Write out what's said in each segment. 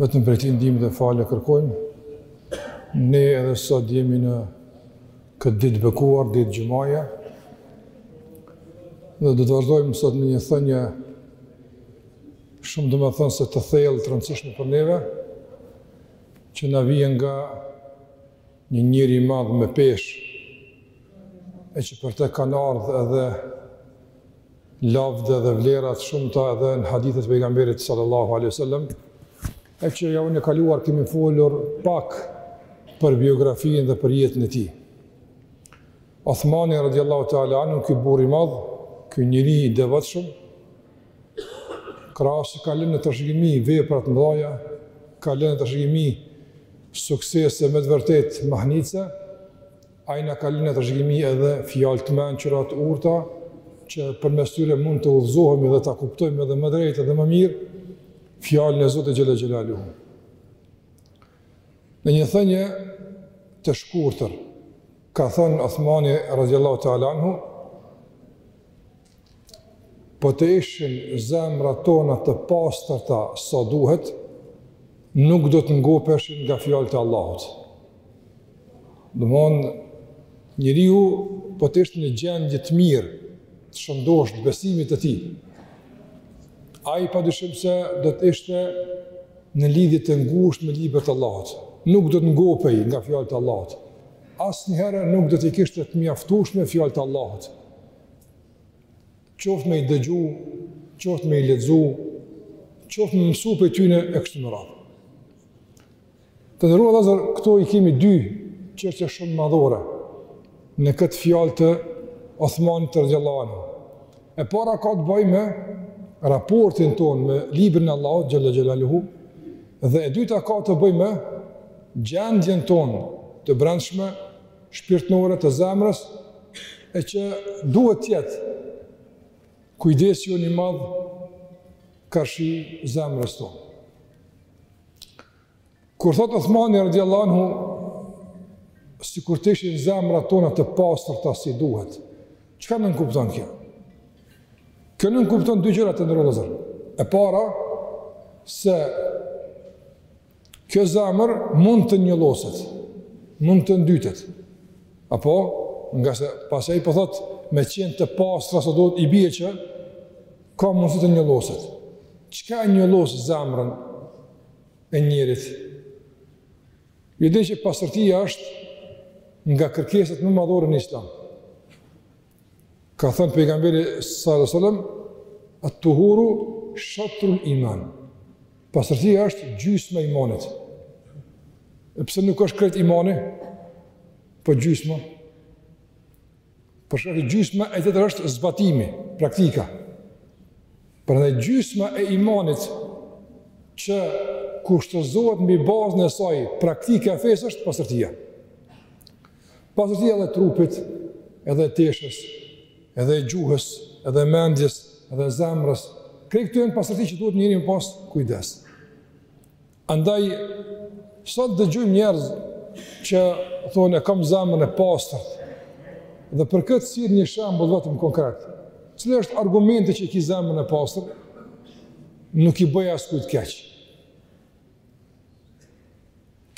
Vetëm prej tij ndihmë dhe falje kërkojmë. Ne edhe sot jemi në këtë ditë të bekuar, ditë xhumaje, dhe do të vazhdojmë sot me një thënje shumë domethënë se të thellë të rëndësishme për neve, që na vjen nga një njeri i madh me peshë, e që për të kanë ardh edhe lavde dhe vlera të shumta edhe në hadithet e pejgamberit sallallahu alaihi wasallam e që javën e kaluar kemi folur pak për biografinë dhe për jetën e tij. Othmani radiallahu ta'ala anhu ky burrë i madh, ky njeri i devotshëm, krahas ka lënë në trashëgimi vepra të mëdhaja, ka lënë në trashëgimi suksese me të vërtetë mahnitëse, Ai na ka lënë në trashëgimi edhe fjalë të mençura, të urta, që përmes tyre mund të udhëzohemi dhe ta kuptojmë edhe më drejt edhe më mirë fjalën e Zotit xhelle xhelaluhu. Në një thënie të shkurtër ka thënë Othmani radhiyallahu ta'ala anhu Po të ishin zemrat tona të pastërta sa duhet, nuk do të ngopeshin nga fjalët e Allahut. Domethënë njeriu po të ishte në gjendje të mirë, të shëndoshë të besimit të tij. Ai padyshim se do të ishte në lidhje të ngushtë me librin e Allahut. Nuk do të ngopej nga fjalët e Allahut. Asnjëherë nuk do t'i kishte të mjaftueshme fjalët e Allahut. qoftë me i dëgju, qoftë me i lexu, qoftë me mësu për tyne e kështu me radhë. Të nderuar vëllezër, këto i kemi dy çështje shumë madhore në këtë fjalë të Othmanit radiallahu anhu. E para ka të bëjë me raportin tonë me Librin e Allahut, xhelle xhelaluhu dhe e dyta ka të bëjë me gjendjen tonë të brendshme shpirtnore të zemrës, e që duhet të jetë kujdesi jonë i madh karshi zemrës tonë. Kur thotë Othmani radiallahu anhu, sikur të ishin zemrat tona të pastërta si duhet, çka nënkupton kjo? Kjo nënkupton dy gjëra të nderuar vëllezër. E para, se Kjo zemër mund të njolloset, mund të ndytet. Apo, ngase pasi ai po thotë me qenë të pastra sa duhet i bie që, ka mundësi të njolloset. Çka e njollos zemrën e njeriut? Ju e dini që pastërtia është nga kërkesat më madhore në islam. Ka thënë pejgamberi sallallahu alajhi wasallam, "At-tuhuru shatrul iman." Pastërtia është gjysma e imanit. E pse nuk është krejt imani? Po gjysma. Për shkak se gjysma tjetër është zbatimi, praktika. Prandaj gjysma e imanit që kushtëzohet mbi bazën e saj praktika e fesë është pastërtia. Pastërtia e trupit, edhe e teshës, edhe e gjuhës, edhe mendjes, edhe zemrës, krejt këto janë pastërti që duhet njeri me pas kujdes. Andaj, sot dëgjojmë njerëz që thonë e kam zemrën e pastër, dhe për këtë s'jep një shembull vetëm konkret, cili është argumenti që e ki zemrën e pastër, nuk i bëj askujt keq.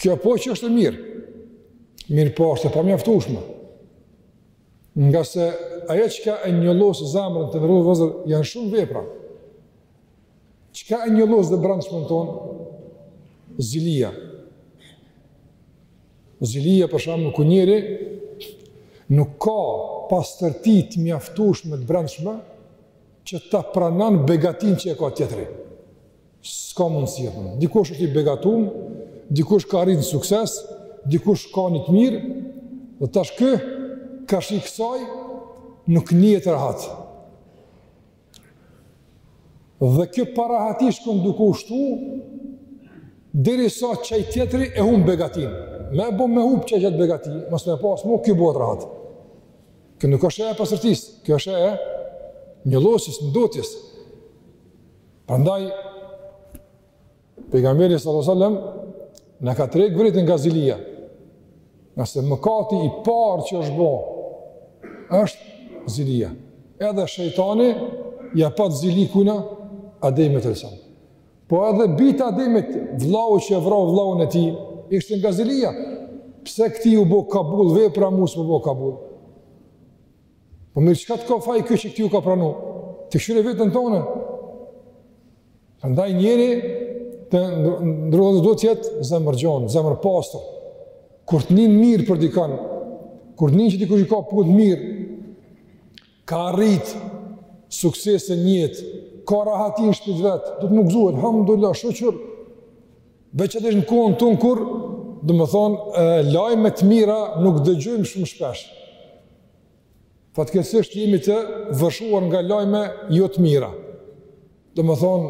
Kjo punë është e mirë, mirëpo është e pamjaftueshme, ngase ajo çka e njollos zemrën të nderuar vëllezër, janë shumë vepra. Çka e njollos të brendshmen tonë? Zilia. Zilia për shembull kur njeri nuk ka pastërti të mjaftueshme të brendshme, që ta pranon begatinë që e ka tjetri. S'ka mundësi, thonë. Dikush është i begatum, dikush ka arrit një sukses, dikush ka një të mirë, dhe tash ky, karshi kësaj, nuk nihet rahat. Dhe kjo parahati shkon duke u shtu, derisa qaj tjetri e hum begatinë. Me bo me hum qaj qat begati, mos me pas mo, ky bëhet rahat. Kjo nuk është e pastërtisë, kjo është e njollosjes, ndotjes. Prandaj pejgamberi sallallahu alajhi wasallam na ka tërheq vërejtjen nga zilia. Ngase mëkati i parë që është bë, është zilia. Edhe shejtani ia pat zili kujna Ademit alejhi selam. Po edhe bijtë e Ademit, vllau që e vrau vllaun e tij, ishte nga zilia. Pse këtij iu bo kabul vepra, mu s'm'u bo kabul? Po mirë, çka të ka faj ky që këtij iu ka pranu? Ti kshyre veten tonde? Andaj njeri të nderuar vëllezër duhet të jetë zemërgjonë, zemërpastër. Kur të nin mirë për dikon, kur të nin që dikush i ka punët mirë, ka arrit suksese n'jetë, ka rahati n'shpi t'vet, duhet me u gëzu, elhamdulilah, shyqyr, veçse në kohën tonë kur, domethonë, lajme të mira nuk dëgjojmë shumë shpesh. Fatkeqësisht jemi të vërshuar nga lajme jo të mira. Domethonë,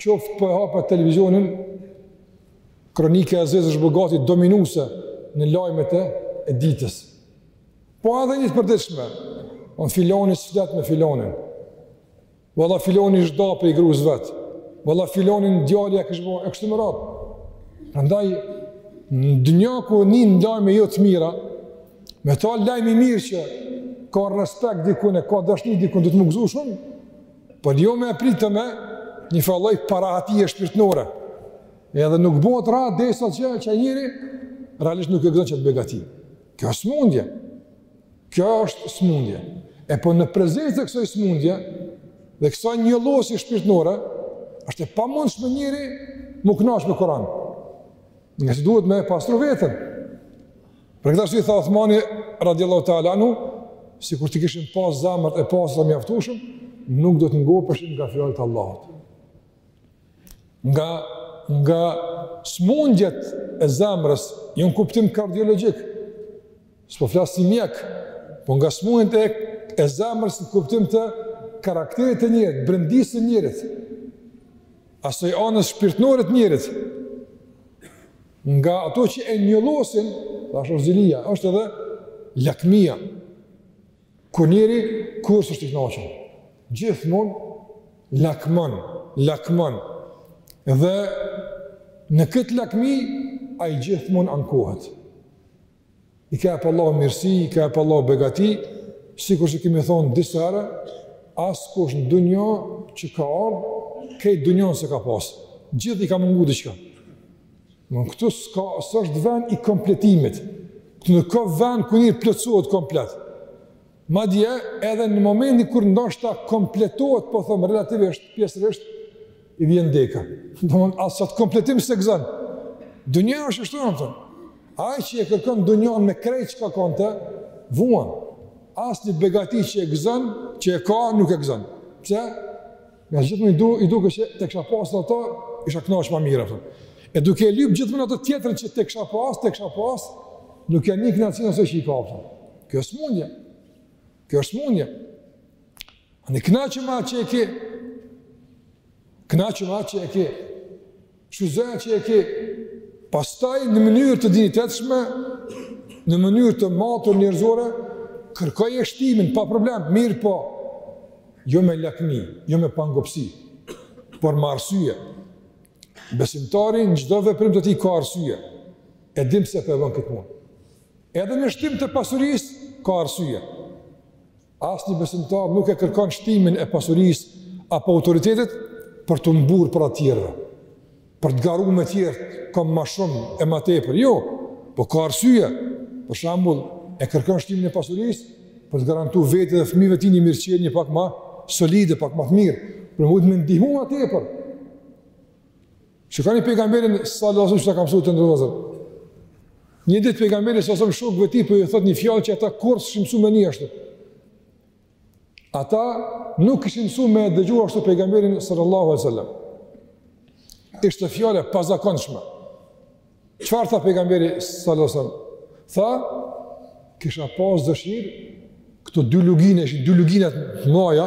qoftë po e hape televizionin, kronika e zezë është bogati dominuse në lajmet e ditës. Po edhe në të përditshmen tonë, filoni s'flet me filonin. Valla filoni është da prej grus vet. Valla filonin djali e kështu bo, e kështu me radhë. Prandaj, në dynja kur nin lajme jo të mira, me t'ardh lajm i mirë që ka respekt dikun e, ka dashni dikun, duhet m'u gëzu shumë, por jo me e pritë te me njëfarë lloj plogështie shpirtnore. Edhe nuk bohet rrallë, deri sa që, që njeri, realisht nuk e gëzon atë begati. Kjo është smundje. Kjo është smundje. E po në prezencë të kësoj smundje, dhe kësaj njollosje shpirtnore, është e pamundshme njeri m'u knaq me Koran. Ngase duhet me pastru vetën. Për këta e tha Othmani, radiallahu ta'ala anhu, sikur t'i kishim pas zemrat e pastra mjaftushëm, nuk do të ngopeshim nga fjalët e Allahut. Nga, nga smundjet e zemrës, jo në kuptim kardiologjik, S'po flas si mjek, po nga smundjet e zemrës në kuptim të karakterit të njerit, brendisë të njerit, asoj anës shpirtnore të njerit, nga ato që e njollosin, edhe është zilia, është edhe lakmia, ku njeri kur s'është i knaqën, gjithmonë lakmon, lakmon, dhe në këtë lakmi, ai gjithmonë ankohet. i ka jep Allahu mirësi, i ka jep Allahu begati, sikur që kemi thonë disë herë, askush në dunja që ka ardhë, krejt dunjan s'e ka pasë, gjithë i ka mungu diçka. Domethonë këtu s'ka, s'është ven i kompletimit, këtu nuk ka ven ku njeri plotësohet komplet. Madje, edhe në momentin kur ndoshta kompletohet, po thom relativisht, pjesërisht i vjen deka. Domthon as atë kompletim s'e gëzon. Dunja është ashtu domthon. Ai që e kërkon dunjon me krejt çka ka, konte vuan. Asnjë begati që e gëzon, që e ka nuk e gëzon. Pse? Ngase gjithmonë i duket që të kisha pasë ato, isha knaq ma mirë, fër. E duke e lypë gjithmonë atë tjetrën që të kisha pasë, të kisha pasë, nuk ja nin knaqsinë asaj që i ka, fër. Kjo është smundje. Kjo është smundje. Knaqu me ata që e ke, knaqu me ata që e ke, Shtoje atë që e ke, pastaj në mënyrë të dinjitetshme, në mënyrë të matur njerëzore, kërkoje shtimin, pa problem, mirëpo, jo me lakmi, jo me pangopësi, por me arsye. Besimtari në çdo veprim të tij ka arsye, e dim se po e bën këtë mund. Edhe në shtim të pasurisë, ka arsye. Asnjë besimtar nuk e kërkon shtimin e pasurisë apo autoritetit për t'u mburrë para tjerëve, për të garu me tjerët, kam ma shumë e ma tepër. Jo, po ka arsye. Për shembull, e kërkon shtimin e pasurisë për të garantu vetit dhe fëmijëve të tij një mirëqenie pak ma solide, pak ma të mirë, për me mujt me ndihmu ma tepër. Shikoni pejgamberin sallallahu alaihi wasallam çka ka mësu, të nderuar vëllezër. Një ditë pejgamberi sallallahu alaihi wasallam shokëve të tij po ju thotë një fjalë që ata kurrë s'ishin mësu me ni ashtu. Ata nuk ishin mësu me dëgju ashtu pejgamberin sallallahu alaihi wasallam. Ishte fjalë e pazakonshme. Çfarë tha pejgamberi sallallahu alaihi wasallam? Tha kisha pas dëshirë këto dy luginë, dy luginat maja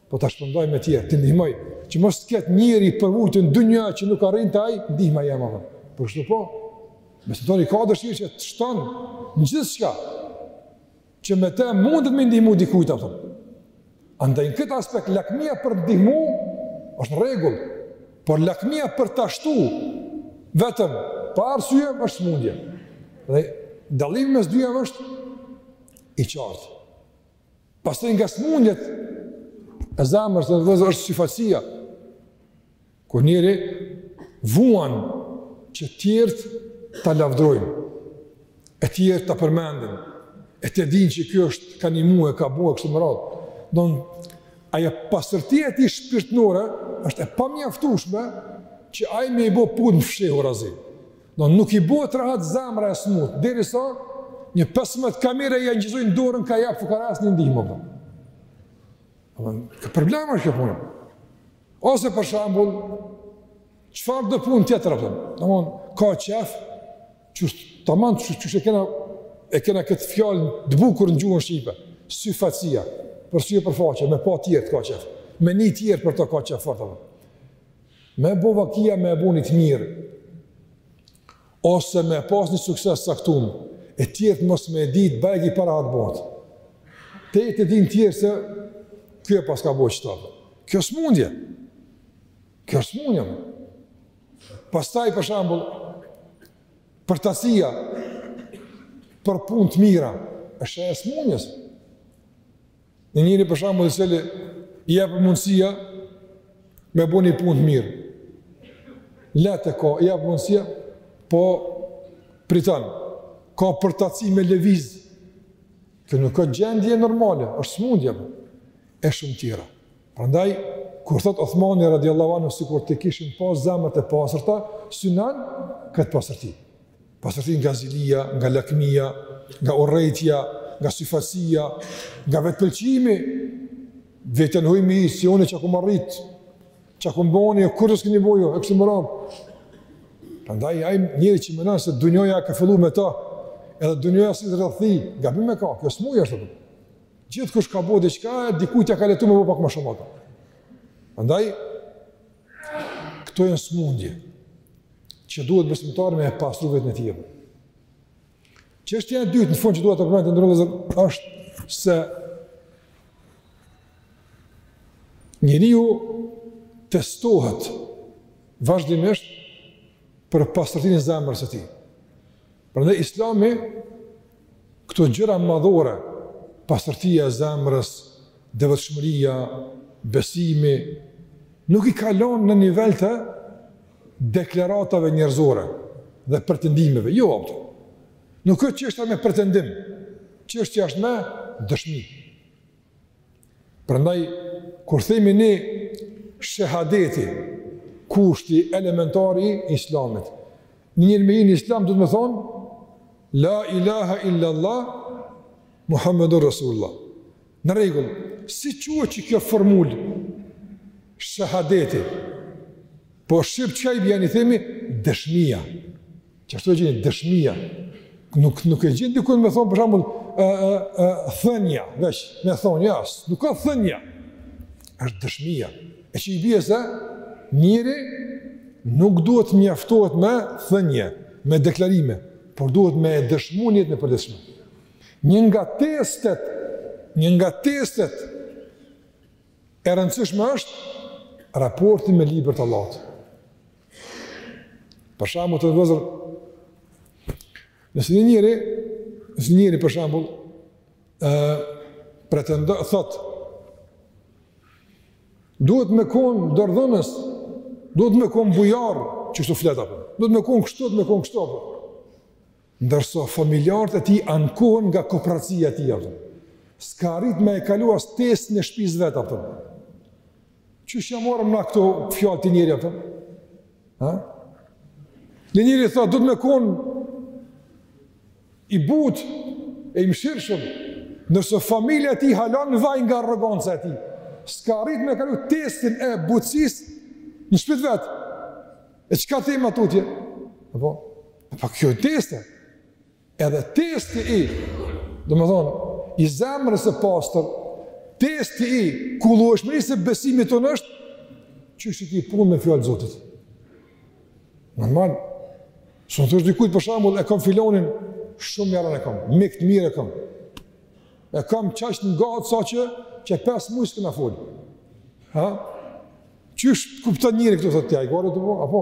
Po ta shpërndaj me tjerë, t'i ndihmoj, që mos të ketë njeri i përvujtun në dynja që nuk arrin te ai ndihma jeme edhe. Për kështu po, besimtari ka dëshirë që të shton gjithçka, që me te mundet me ndihmu dikujt, apo. Andaj në këtë aspekt, lakmia për ndihmu është në regull, por lakmia për ta shtu vetëm pa arsye, është smundje. Dhe dallimi mes dyjave është i qartë. Pastaj nga smundjet e zemrës vëllezër është syfaqësia. Kur njeri vuan që tjerët ta lavdrojnë, e tjerët ta përmendin, e ta dinë që ky është, ka ndihmu, ka bo, e kështu me radhë. Don, ajo pastërtia e tij shpirtnore është e pamjaftueshme që ai me i bo punë fshehurazi. Do nuk i bohet rahat zemra e smut, derisa nja 15 kamera ia inçizojnë dorën kah i jep fukaras një ndihmë apo. Apo ka problem është kjo punë. Ose për shembull çfarëdo punë tjetër apo. Domthon ka qef që tamam që që kena e kena këtë fjalë të bukur në gjuhën shqipe. Syfaqësia, për sy e për faqe, me e pa tjerët ka qef, me ni tjerët për të ka qef fort apo. Me bo vakia me e bo një të mirë, ose me pas një sukses të caktum, e tjerët mos me e ditë, bajagi i parahat bohet. Le ta dinë tjerët se ky e paska bo qëta. Kjo është smundje. Kjo është smundje. Pastaj, për shembull, përtacia për punë të mira, është prej smundjes. Një njeri për shembull i cili i jepet mundësia me bo një punë të mirë. Lehtë e ka, i jepet mundësia, po priton. Ka përtaci me lëviz. Kjo nuk ka gjendje normale, është smundje apo. E shumë tjera. Prandaj kur thot Othmani radhiyallahu anhu sikur të kishin pas zemrat e pastërta, synon këtë pastërti. Pastërti nga zilia, nga lakmia, nga urrejtja, nga syfaqësia, nga vetëpëlqimi, dhe të nëhoj me i si unë çka kum arrit, çka kum bo unë, e kurrkush s'e ka bo, e kështu me radhë. Prandaj, ai njeri që menon se dunjoja ka fillu me ta, edhe dunjoja si të rrëthi, gabim e ka, kjo smundje është tepër. Gjithkush ka bo diçka, dikujt ia ka lehtu me bo pak më shumë ato. Prandaj, këto janë smundje. që duhet besimtari me e pastru veten tyneve. Çështja e dytë në fund që dua ta përmend të nderuar vllezër, është se njeriu testohet vazhdimisht për pastërtinë e zemrës së tij. Prandaj islami, këto gjëra madhore, pastërtia e zemrës, devotshmëria, besimi, nuk i kalon në nivel të deklaratave njerëzore dhe pretendimeve, jo apëtë. Nuk është çështja me pretendim, çështja është me dëshmi. Prandaj, kur themi ne shëhadeti, kushti elementar i islamit, një njeri me hi në islam, duhet me thonë, la ilaha illallah, Muhammedur Rasulullah. Në rregull, si quhet qekjo formulë shahadeti? Po shqip çka i bjen, themi, dëshmia. Qashtu e gjen, dëshmia. Nuk, nuk e gjen dikun me thonë, për shembull, e, e, e, thënja, veç, me thonë, ja, nuk ka thënja. është dëshmia. E që i bje se, njeri nuk duhet mjaftohet me thënje, me deklarime, por duhet me dëshmu n'jetën e përditshme. Një nga testet, një nga testet e rëndësishme është raporti me librin e Allahut. Për shembull vllezër, nëse një njeri, nëse një njeri për shembull, ë pretendon thot duhet me kon dorëdhonës, duhet me kon bujar, qeshtu flet apo. Duhet me kon kështu, duhet me kon kështu apo. Ndërsa familjarët e tij ankohen nga kopracia e tij, apo. S'ka arrit me e kalu as testin e shtëpisë vet, apo. Qysh ja morëm na këto fjalë këtij njeri, apo? Ha? Një njeri thot, duhet me kon i but e i mshirshëm, ndërsa familja e tij hala në vaj nga arroganca e tij, s'ka arrit me e kalu testin e butësisë në shpi t'vet. E çka ti ma tutje? Apo? Apo kjo është test, edhe testi i, domethonë, i zemrës së pastër, testi i kullueshmërisë së besimit tonë është, qysh i ki punët me fjalë t'Zotit. Normal, s'mun t'i thush dikujt për shembull, e kam filanin, shumë jaran e kam, mik të mirë e kam, e kam qaq ngat sa që, qe pesë muj s'kena fol. Ha? Qysh të kupton njeri këtu, thotë tja, i gore të po, apo?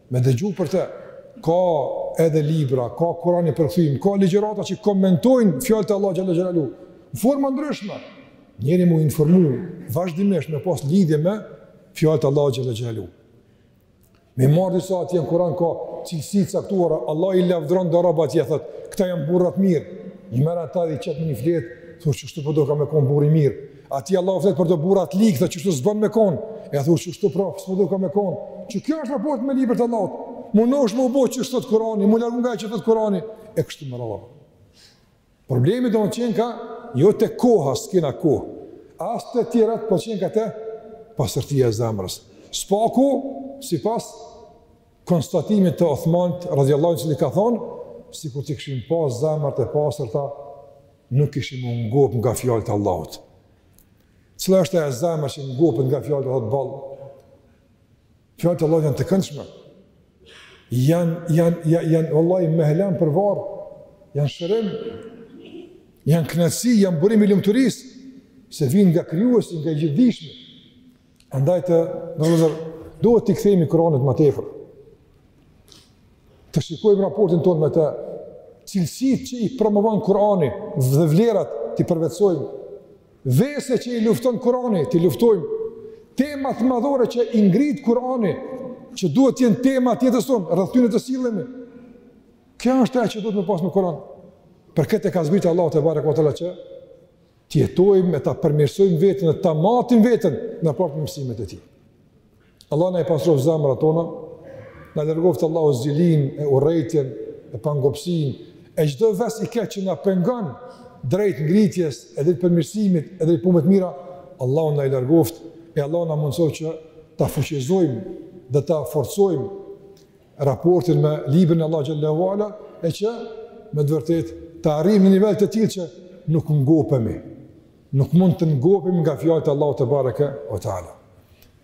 Me dëgju për të, ka edhe libra, ka Kurani përkthim, ka ligjerata që komentojnë fjalët e Allahut xhele xhelaluhu. Në forma t'ndryshme, njeri me u informu, vazhdimisht me pas lidhje me fjalët e Allahut xhele xhelaluhu. Me marrë disa ajete, në Kuran ka cilësi t'caktuara, Allahu i lavdëron do robë atje, thot, këta janë burra t'mirë, i merr ata dhe i qet në një fletë, thu qeshtu po doka me konë burri i mirë, Aty Allahu flet për do burra të ligë, qeshtu s'bën me kon. E thu qeshtu prap s'po doka me kon. Qe kjo është raport me librin e Allahut. Mundohesh me bo çka thot Kurani, me u largu nga çka thot Kurani e kështu me radhë. Problemi po qenka jo te koha, s'kena kohë. As te tjerat, po qenka te pastërtia e zemrës. Së paku sipas konstatimit të Uthmanit radhiyallahu anhu që ka thonë, sikur t'i kishim pas zemrat e pastërta, nuk kishim u ngop nga fjalët e Allahut. Cila është ajo zemër që ngopet nga fjalët e Allahut vallë? Fjalët e Allahut janë të këndshme. Janë janë janë janë wallahi mehlem për varrë. Janë shërim. Janë kënaqësi, janë burim i lumturisë se vijnë nga krijuesi, nga i Gjithëdijshmi. Andaj të nderuar, duhet t'i kthehemi Kuranit më tepër. Të shikojmë raportin tonë me të, cilësitë që i promovon Kurani dhe vlerat t'i përvetësojmë, veset që i lufton Kurani t'i luftojmë, temat madhore që i ngrit Kurani, që duhet t'jenë tema t'jetës tonë, rreth tyne të sillemi. Kjo është ajo që duhet me pasë me Kuran. Për këtë e ka zbrit Allahu tebareke ve teala që të jetojmë e ta përmirësojmë veten e ta matim veten në raport me mësimet e tij. Allahu na i pastroft zemrat tona, na largoft Allahu zilinë e urrejtjen e pangopsinë e çdo ves i keq që na pengon drejt ngritjes e drejt përmirësimit e drejt punëve të mira, Allahu na i largoft e Allahu na mundësoft që ta fuqizojmë dhe ta forcojmë raportin me librin e Allahut xhel-le ue ala e që me të vërtetë të arrijmë në nivel të tillë që nuk ngopemi. Nuk mund të ngopemi nga fjalët e Allahut te bareke o taala.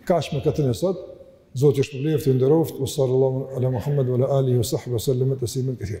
Kaq me këtë temë sot, Zoti ju shpërbleftë, ju nderoftë, u sallallahu ala Muhammed wa ala alihi wa sahbihi wa sallam tesliman kethira.